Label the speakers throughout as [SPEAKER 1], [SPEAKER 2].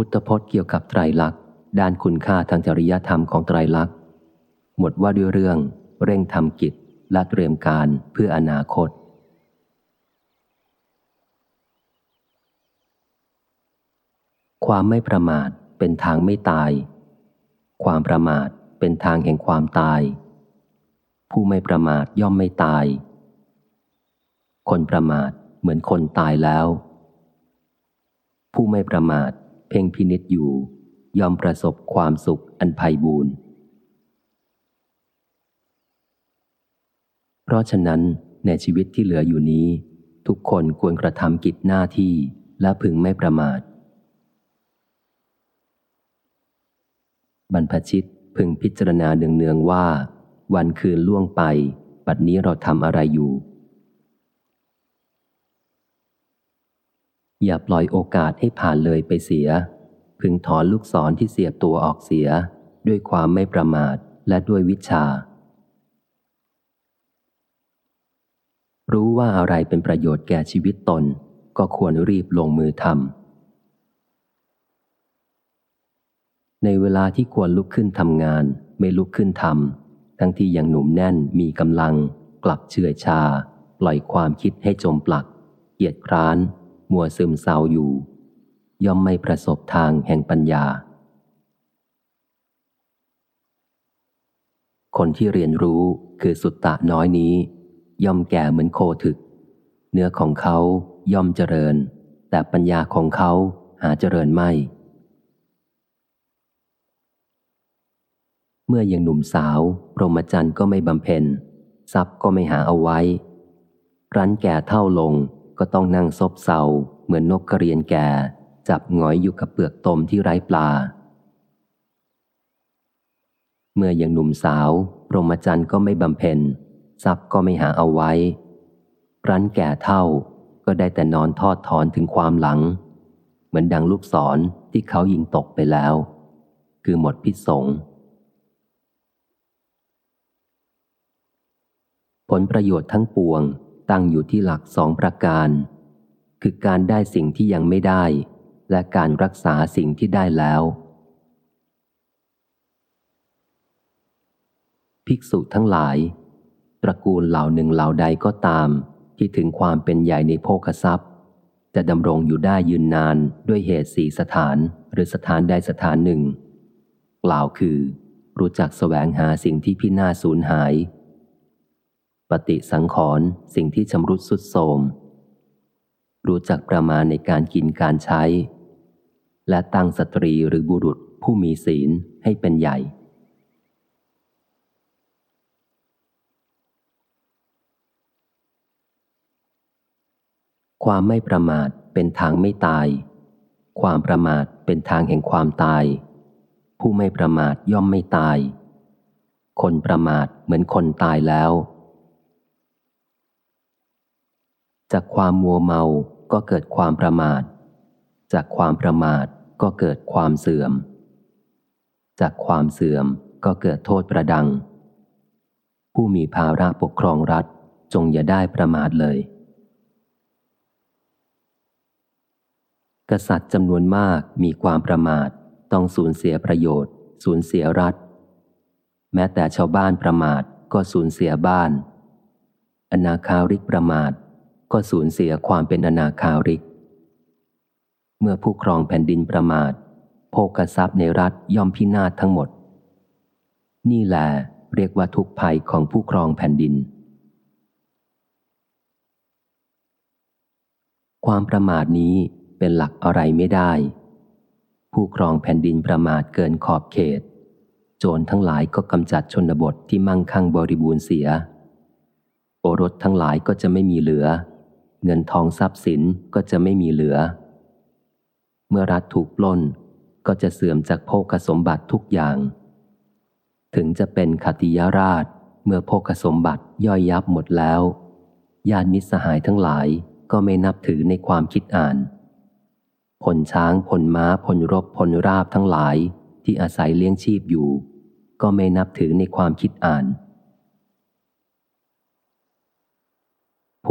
[SPEAKER 1] พุทธพจน์เกี่ยวกับไตรลักษณ์ด้านคุณค่าทางจริยธรรมของไตรลักษณ์ หมดว่าด้วยเรื่อง เร่งทำกิจและเตรียมการเพื่ออนาคต ความไม่ประมาทเป็นทางไม่ตาย ความประมาทเป็นทางแห่งความตาย ผู้ไม่ประมาทย่อมไม่ตาย คนประมาทเหมือนคนตายแล้ว ผู้ไม่ประมาท เพ่งพินิษอยู่ ยอมประสบความสุขอันไพ่บูรณ์เพราะฉะนั้นในชีวิตที่เหลืออยู่นี้ ทุกคนควรกระทำกิจหน้าที่และพึงไม่ประมาท บรรพชิตพึงพิจารณาเนืองๆว่า วันคืนล่วงไป ปัดนี้เราทำอะไรอยู่ อย่าปล่อยโอกาสให้ผ่านเลยไปเสีย พึงถอนลูกศรที่เสียบตัวออกเสีย ด้วยความไม่ประมาทและด้วยวิชา รู้ว่าอะไรเป็นประโยชน์แก่ชีวิตตน ก็ควรรีบลงมือทำในเวลาที่ควรลุกขึ้นทำงาน ไม่ลุกขึ้นทำทั้งที่ยังหนุ่มแน่นมีกำลัง กลับเชื่อชา ปล่อยความคิดให้จมปลัก เกียดคร้าน มัวซึมเศร้าอยู่ ย่อมไม่ประสบทางแห่งปัญญา คนที่เรียนรู้คือสุตตะน้อยนี้ ย่อมแก่เหมือนโคถึก เนื้อของเขาย่อมเจริญ แต่ปัญญาของเขาหาเจริญไม่ เมื่อยังหนุ่มสาวพรหมจรรย์ก็ไม่บำเพ็ญ ทรัพย์ก็ไม่หาเอาไว้รั้นแก่เท่าลง ก็ต้องนั่งซบเซาเหมือนนกกระเรียนแก่ จับหงอยอยู่กับเปลือกตมที่ไร้ปลา เมื่อยังหนุ่มสาวพรหมจรรย์ก็ไม่บำเพ็ญ ทรัพย์ก็ไม่หาเอาไว้ รั้นแก่เท่าก็ได้แต่นอนทอดถอนถึงความหลัง เหมือนดังลูกศรที่เขายิงตกไปแล้ว คือหมดพิษสงผลประโยชน์ทั้งปวง ตั้งอยู่ที่หลักสองประการ คือการได้สิ่งที่ยังไม่ได้ และการรักษาสิ่งที่ได้แล้ว ภิกษุทั้งหลาย ตระกูลเหล่าหนึ่งเหล่าใดก็ตาม ที่ถึงความเป็นใหญ่ในโภคทรัพย์ จะดำรงอยู่ได้ยืนนานด้วยเหตุสี่สถานหรือสถานใดสถานหนึ่ง กล่าวคือ รู้จักแสวงหาสิ่งที่พินาศสูญหาย ปฏิสังขรณ์สิ่งที่ชำรุดสุดโทมรู้จักประมาณในการกินการใช้ และตั้งสตรีหรือบุรุษผู้มีศีลให้เป็นใหญ่ ความไม่ประมาทเป็นทางไม่ตาย ความประมาทเป็นทางแห่งความตาย ผู้ไม่ประมาทย่อมไม่ตาย คนประมาทเหมือนคนตายแล้ว จากความมัวเมาก็เกิดความประมาท จากความประมาทก็เกิดความเสื่อม จากความเสื่อมก็เกิดโทษประดัง ผู้มีภาระปกครองรัฐจงอย่าได้ประมาทเลย กษัตริย์จำนวนมากมีความประมาท ต้องสูญเสียประโยชน์ สูญเสียรัฐ แม้แต่ชาวบ้านประมาทก็สูญเสียบ้าน อนาคาริกประมาท ก็สูญเสียความเป็นอนาคาริก เมื่อผู้ครองแผ่นดินประมาทโภกทรัพย์ในรัฐย่อมพินาศทั้งหมด นี่แหละเรียกว่าทุกภัยของผู้ครองแผ่นดิน ความประมาทนี้เป็นหลักอะไรไม่ได้ ผู้ครองแผ่นดินประมาทเกินขอบเขต โจรทั้งหลายก็กำจัดชนบทที่มั่งคั่งบริบูรณ์เสีย โอรสทั้งหลายก็จะไม่มีเหลือ เงินทองทรัพย์สินก็จะไม่มีเหลือ เมื่อรัฐถูกปล้นก็จะเสื่อมจากโภคสมบัติทุกอย่าง ถึงจะเป็นขติยราชเมื่อโภคสมบัติย่อยยับหมดแล้วญาติมิสหายทั้งหลายก็ไม่นับถือในความคิดอ่านพลช้างพลม้าพลรบพลราบทั้งหลายที่อาศัยเลี้ยงชีพอยู่ ก็ไม่นับถือในความคิดอ่าน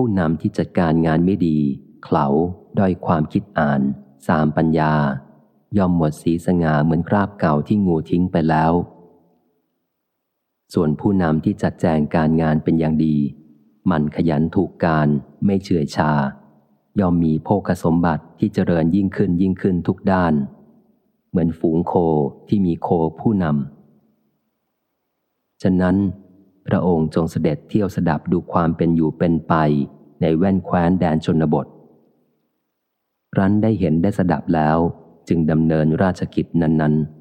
[SPEAKER 1] ผู้นำที่จัดการงานไม่ดี เขาด้อยความคิดอ่าน สามปัญญา ย่อมหมดสีสง่าเหมือนคราบเก่าที่งูทิ้งไปแล้ว ส่วนผู้นำที่จัดแจงการงานเป็นอย่างดี มันขยันถูกการไม่เฉื่อยชา ย่อมมีโภคสมบัติที่เจริญยิ่งขึ้นยิ่งขึ้นทุกด้าน เหมือนฝูงโคที่มีโคผู้นำฉะนั้น พระองค์จงเสด็จเที่ยวสดับดูความเป็นอยู่เป็นไป ในแว่นแคว้นแดนชนบท รั้นได้เห็นได้สดับแล้วจึงดำเนินราชกิจนั้น ๆ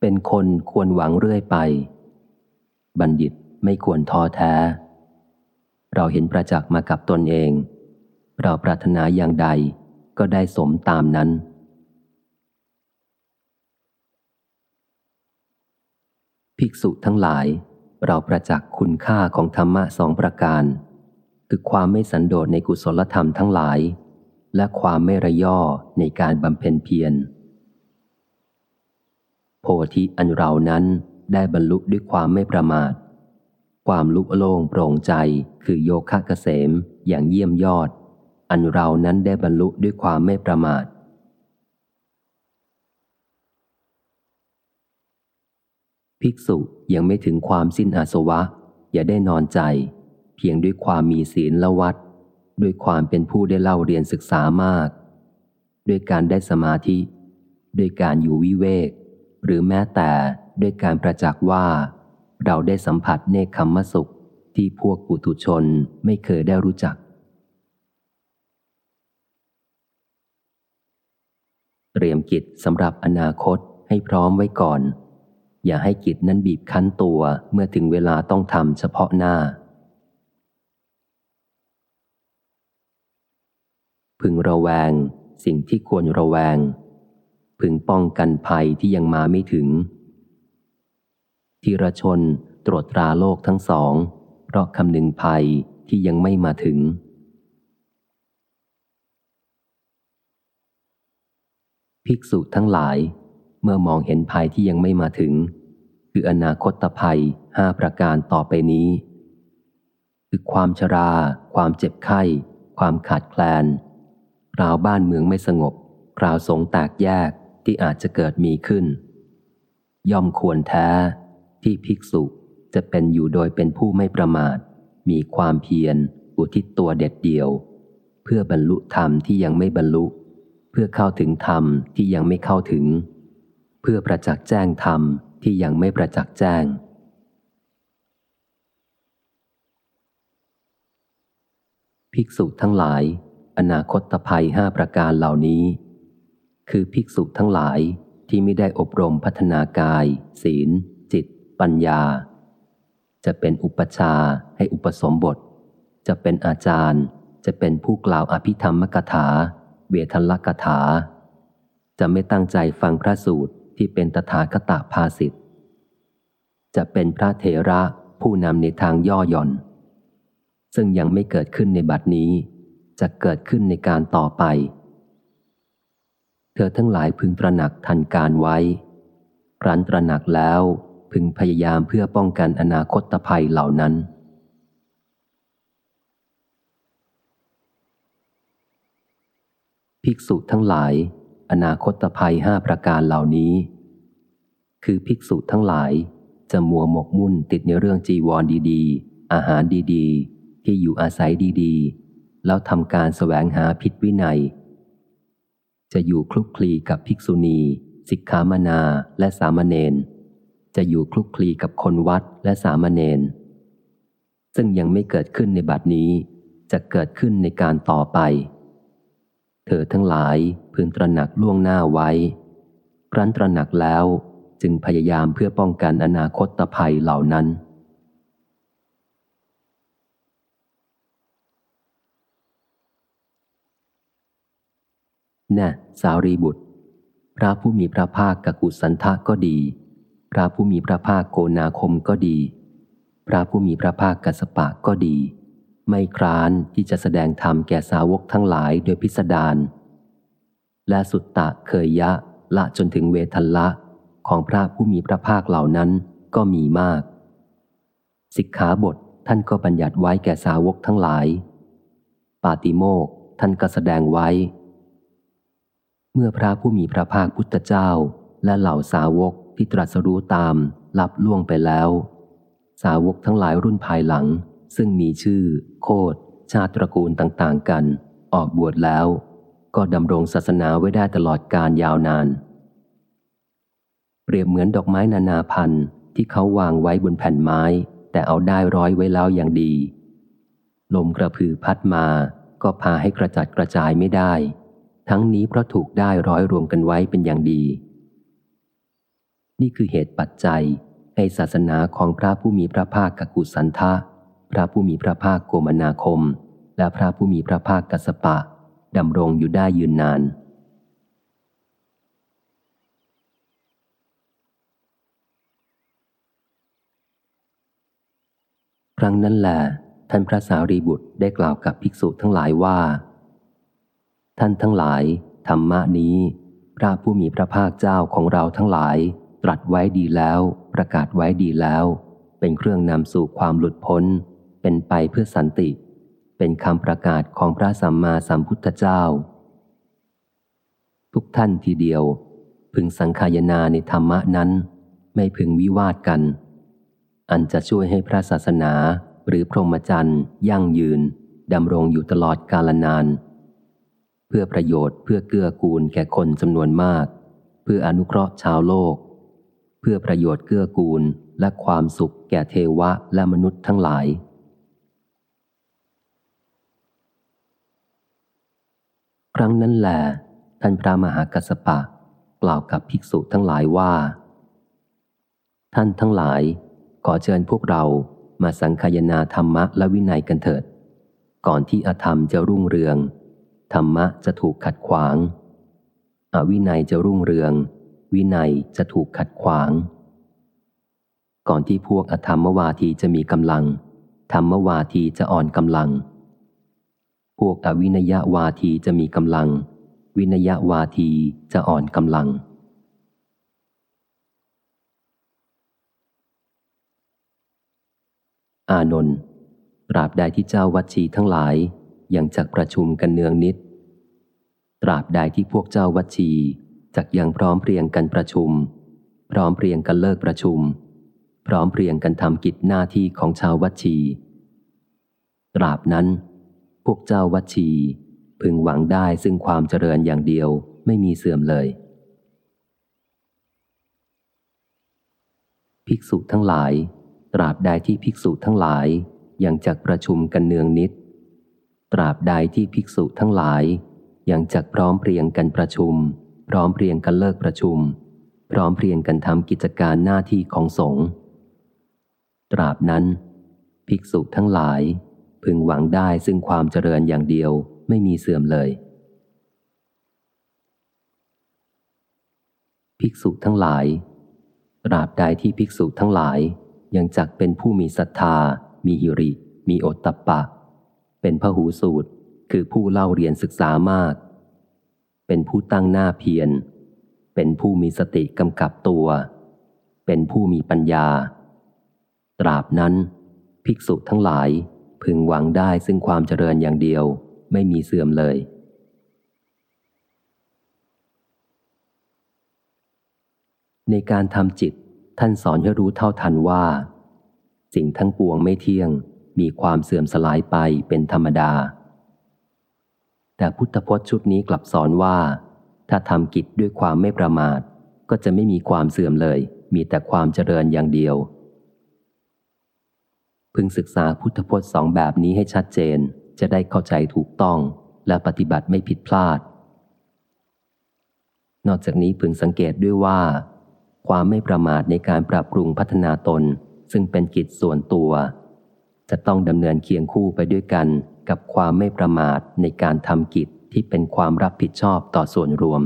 [SPEAKER 1] เป็นคนควรหวังเรื่อยไป บัณฑิตไม่ควรท้อแท้ เราเห็นประจักษ์มากับตนเอง เราปรารถนาอย่างใดก็ได้สมตามนั้น ภิกษุทั้งหลาย เราประจักษ์คุณค่าของธรรมะสองประการ คือความไม่สันโดษในกุศลธรรมทั้งหลาย และความไม่ระย่อในการบำเพ็ญเพียร โพธิอันเรานั้นได้บรรลุด้วยความไม่ประมาท ความลุโล่งโปร่งใจคือโยคะเกษมอย่างเยี่ยมยอด อันเรานั้นได้บรรลุด้วยความไม่ประมาท ภิกษุยังไม่ถึงความสิ้นอาสวะ อย่าได้นอนใจ เพียงด้วยความมีศีลละวัด ด้วยความเป็นผู้ได้เล่าเรียนศึกษามาก ด้วยการได้สมาธิ ด้วยการอยู่วิเวก หรือแม้แต่ด้วยการประจักษ์ว่า เราได้สัมผัสเนคขมมสุขที่พวกปุถุชนไม่เคยได้รู้จัก เตรียมกิจสำหรับอนาคตให้พร้อมไว้ก่อน อย่าให้กิจนั้นบีบคั้นตัวเมื่อถึงเวลาต้องทำเฉพาะหน้า พึงระแวง สิ่งที่ควรระแวง พึงป้องกันภัยที่ยังมาไม่ถึง ทีรชนตรวจตราโลกทั้งสอง เพราะคำนึงภัยที่ยังไม่มาถึงภิกษุทั้งหลาย เมื่อมองเห็นภัยที่ยังไม่มาถึง คืออนาคตภัยห้าประการต่อไปนี้ คือความชรา ความเจ็บไข้ ความขาดแคลนราวบ้านเมืองไม่สงบราวสงแตกแยกที่อาจจะเกิดมีขึ้น ย่อมควรแท้ ที่ภิกษุจะเป็นอยู่โดยเป็นผู้ไม่ประมาท มีความเพียร อุทิศตัวเด็ดเดี่ยว เพื่อบรรลุธรรมที่ยังไม่บรรลุ เพื่อเข้าถึงธรรมที่ยังไม่เข้าถึง เพื่อประจักษ์แจ้งธรรมที่ยังไม่ประจักษ์แจ้ง ภิกษุทั้งหลาย อนาคตภัยห้าประการเหล่านี้ คือภิกษุทั้งหลายที่ไม่ได้อบรมพัฒนากาย ศีล จิต ปัญญา จะเป็นอุปชาให้อุปสมบท จะเป็นอาจารย์ จะเป็นผู้กล่าวอภิธรรมกถา เวทลกถา จะไม่ตั้งใจฟังพระสูตร ที่เป็นตถาคตภาสิทธ์จะเป็นพระเถระผู้นำในทางย่อหย่อน ซึ่งยังไม่เกิดขึ้นในบัดนี้ จะเกิดขึ้นในการต่อไป เธอทั้งหลายพึงตระหนักทันการไว้รันตระหนักแล้วพึงพยายามเพื่อป้องกันอนาคตภัยเหล่านั้น ภิกษุทั้งหลาย อนาคตภัยห้าประการเหล่านี้ คือภิกษุทั้งหลายจะมัวหมกมุ่นติดในเรื่องจีวรดีๆ อาหารดีๆ ที่อยู่อาศัยดีๆ แล้วทำการแสวงหาผิดวินัย จะอยู่คลุกคลีกับภิกษุณี สิกขามนาและสามเณรจะอยู่คลุกคลีกับคนวัดและสามเณรซึ่งยังไม่เกิดขึ้นในบัดนี้จะเกิดขึ้นในการต่อไป เธอทั้งหลายพึงตระหนักล่วงหน้าไว้ ครั้นตระหนักแล้วจึงพยายามเพื่อป้องกันอนาคตภัยเหล่านั้น แน่สารีบุตร พระผู้มีพระภาคกกุสันทะก็ดี พระผู้มีพระภาคโกนาคมก็ดี พระผู้มีพระภาคกัสปะก็ดี ไม่คร้านที่จะแสดงธรรมแก่สาวกทั้งหลายโดยพิสดารและสุตตะเคยยะละจนถึงเวทัละของพระผู้มีพระภาคเหล่านั้นก็มีมาก สิกขาบทท่านก็บัญญัติไว้แก่สาวกทั้งหลาย ปาติโมกท่านก็แสดงไว้ เมื่อพระผู้มีพระภาคพุทธเจ้า และเหล่าสาวกที่ตรัสรู้ตามลับล่วงไปแล้ว สาวกทั้งหลายรุ่นภายหลัง ซึ่งมีชื่อ โคดชาติตระกูลต่างๆกัน ออกบวชแล้ว ก็ดำรงศาสนาไว้ได้ตลอดการยาวนาน เปรียบเหมือนดอกไม้นานาพันธุ์ที่เขาวางไว้บนแผ่นไม้ แต่เอาได้ร้อยไว้แล้วอย่างดี ลมกระพือพัดมาก็พาให้กระจัดกระจายไม่ได้ ทั้งนี้เพราะถูกได้ร้อยรวมกันไว้เป็นอย่างดี นี่คือเหตุปัจจัยให้ศาสนาของพระผู้มีพระภาคกกุสันทะ พระผู้มีพระภาคโกมนาคม และพระผู้มีพระภาคกัสปะดำรงอยู่ได้ยืนนาน ครั้งนั้นแหละท่านพระสารีบุตรได้กล่าวกับภิกษุทั้งหลายว่า ท่านทั้งหลาย ธรรมะนี้ พระผู้มีพระภาคเจ้าของเราทั้งหลาย ตรัสไว้ดีแล้ว ประกาศไว้ดีแล้ว เป็นเครื่องนำสู่ความหลุดพ้น เป็นไปเพื่อสันติ เป็นคำประกาศของพระสัมมาสัมพุทธเจ้า ทุกท่านทีเดียว พึงสังขายนาในธรรมะนั้น ไม่พึงวิวาทกัน อันจะช่วยให้พระศาสนาหรือพรหมจรรย์ยั่งยืนดำรงอยู่ตลอดกาลนาน เพื่อประโยชน์เพื่อเกื้อกูลแก่คนจำนวนมาก เพื่ออนุเคราะห์ชาวโลก เพื่อประโยชน์เกื้อกูลและความสุขแก่เทวะและมนุษย์ทั้งหลาย ค รั้งนั้นแหละท่านพระมหากัสสปะ กล่าวกับภิกษุทั้งหลายว่า ท่านทั้งหลาย ขอเชิญพวกเรามาสังคายนาธรรมะและวินัยกันเถิด ก่อนที่อธรรมจะรุ่งเรือง ธรรมะจะถูกขัดขวาง อวินัยจะรุ่งเรือง วินัยจะถูกขัดขวาง ก่อนที่พวกอธรรมวาทีจะมีกำลัง ธรรมวาทีจะอ่อนกำลัง พวกอวินยวาทีจะมีกำลัง วินยวาทีจะอ่อนกำลัง อานนท์ตราบใดที่เจ้าวัชีทั้งหลายยังจักประชุมกันเนืองนิด ตราบใดที่พวกเจ้าวัชีจักยังพร้อมเพรียงกันประชุม พร้อมเพรียงกันเลิกประชุม พร้อมเพรียงกันทำกิจหน้าที่ของชาววัชี ตราบนั้น วกเจ้าวัดชี พึงหวังได้ซึ่งความเจริญอย่างเดียวไม่มีเสื่อมเลย ภิกษุทั้งหลาย ตราบใดที่ภิกษุทั้งหลายยังจักประชุมกันเนืองนิด ตราบใดที่ภิกษุทั้งหลายยังจักพร้อมเพรียงกันประชุม พร้อมเพรียงกันเลิกประชุม พร้อมเพรียงกันทำกิจการหน้าที่ของสงฆ์ตราบนั้น ภิกษุทั้งหลาย พึงหวังได้ซึ่งความเจริญอย่างเดียวไม่มีเสื่อมเลย ภิกษุทั้งหลายตราบใดที่ภิกษุทั้งหลายยังจักเป็นผู้มีศรัทธา มีอิริ มีโอตตะปะ เป็นพหูสูตร คือผู้เล่าเรียนศึกษามาก เป็นผู้ตั้งหน้าเพียร เป็นผู้มีสติกำกับตัว เป็นผู้มีปัญญา ตราบนั้น ภิกษุทั้งหลาย พึงหวังได้ซึ่งความเจริญอย่างเดียวไม่มีเสื่อมเลย ในการทำจิตท่านสอนให้รู้เท่าทันว่า สิ่งทั้งปวงไม่เที่ยงมีความเสื่อมสลายไปเป็นธรรมดา แต่พุทธพจน์ชุดนี้กลับสอนว่า ถ้าทำกิจด้วยความไม่ประมาท ก็จะไม่มีความเสื่อมเลย มีแต่ความเจริญอย่างเดียว พึงศึกษาพุทธพจน์สองแบบนี้ให้ชัดเจน จะได้เข้าใจถูกต้องและปฏิบัติไม่ผิดพลาด นอกจากนี้พึงสังเกตด้วยว่า ความไม่ประมาทในการปรับปรุงพัฒนาตน ซึ่งเป็นกิจส่วนตัว จะต้องดำเนินเคียงคู่ไปด้วยกัน กับความไม่ประมาทในการทำกิจที่เป็นความรับผิดชอบต่อส่วนรวม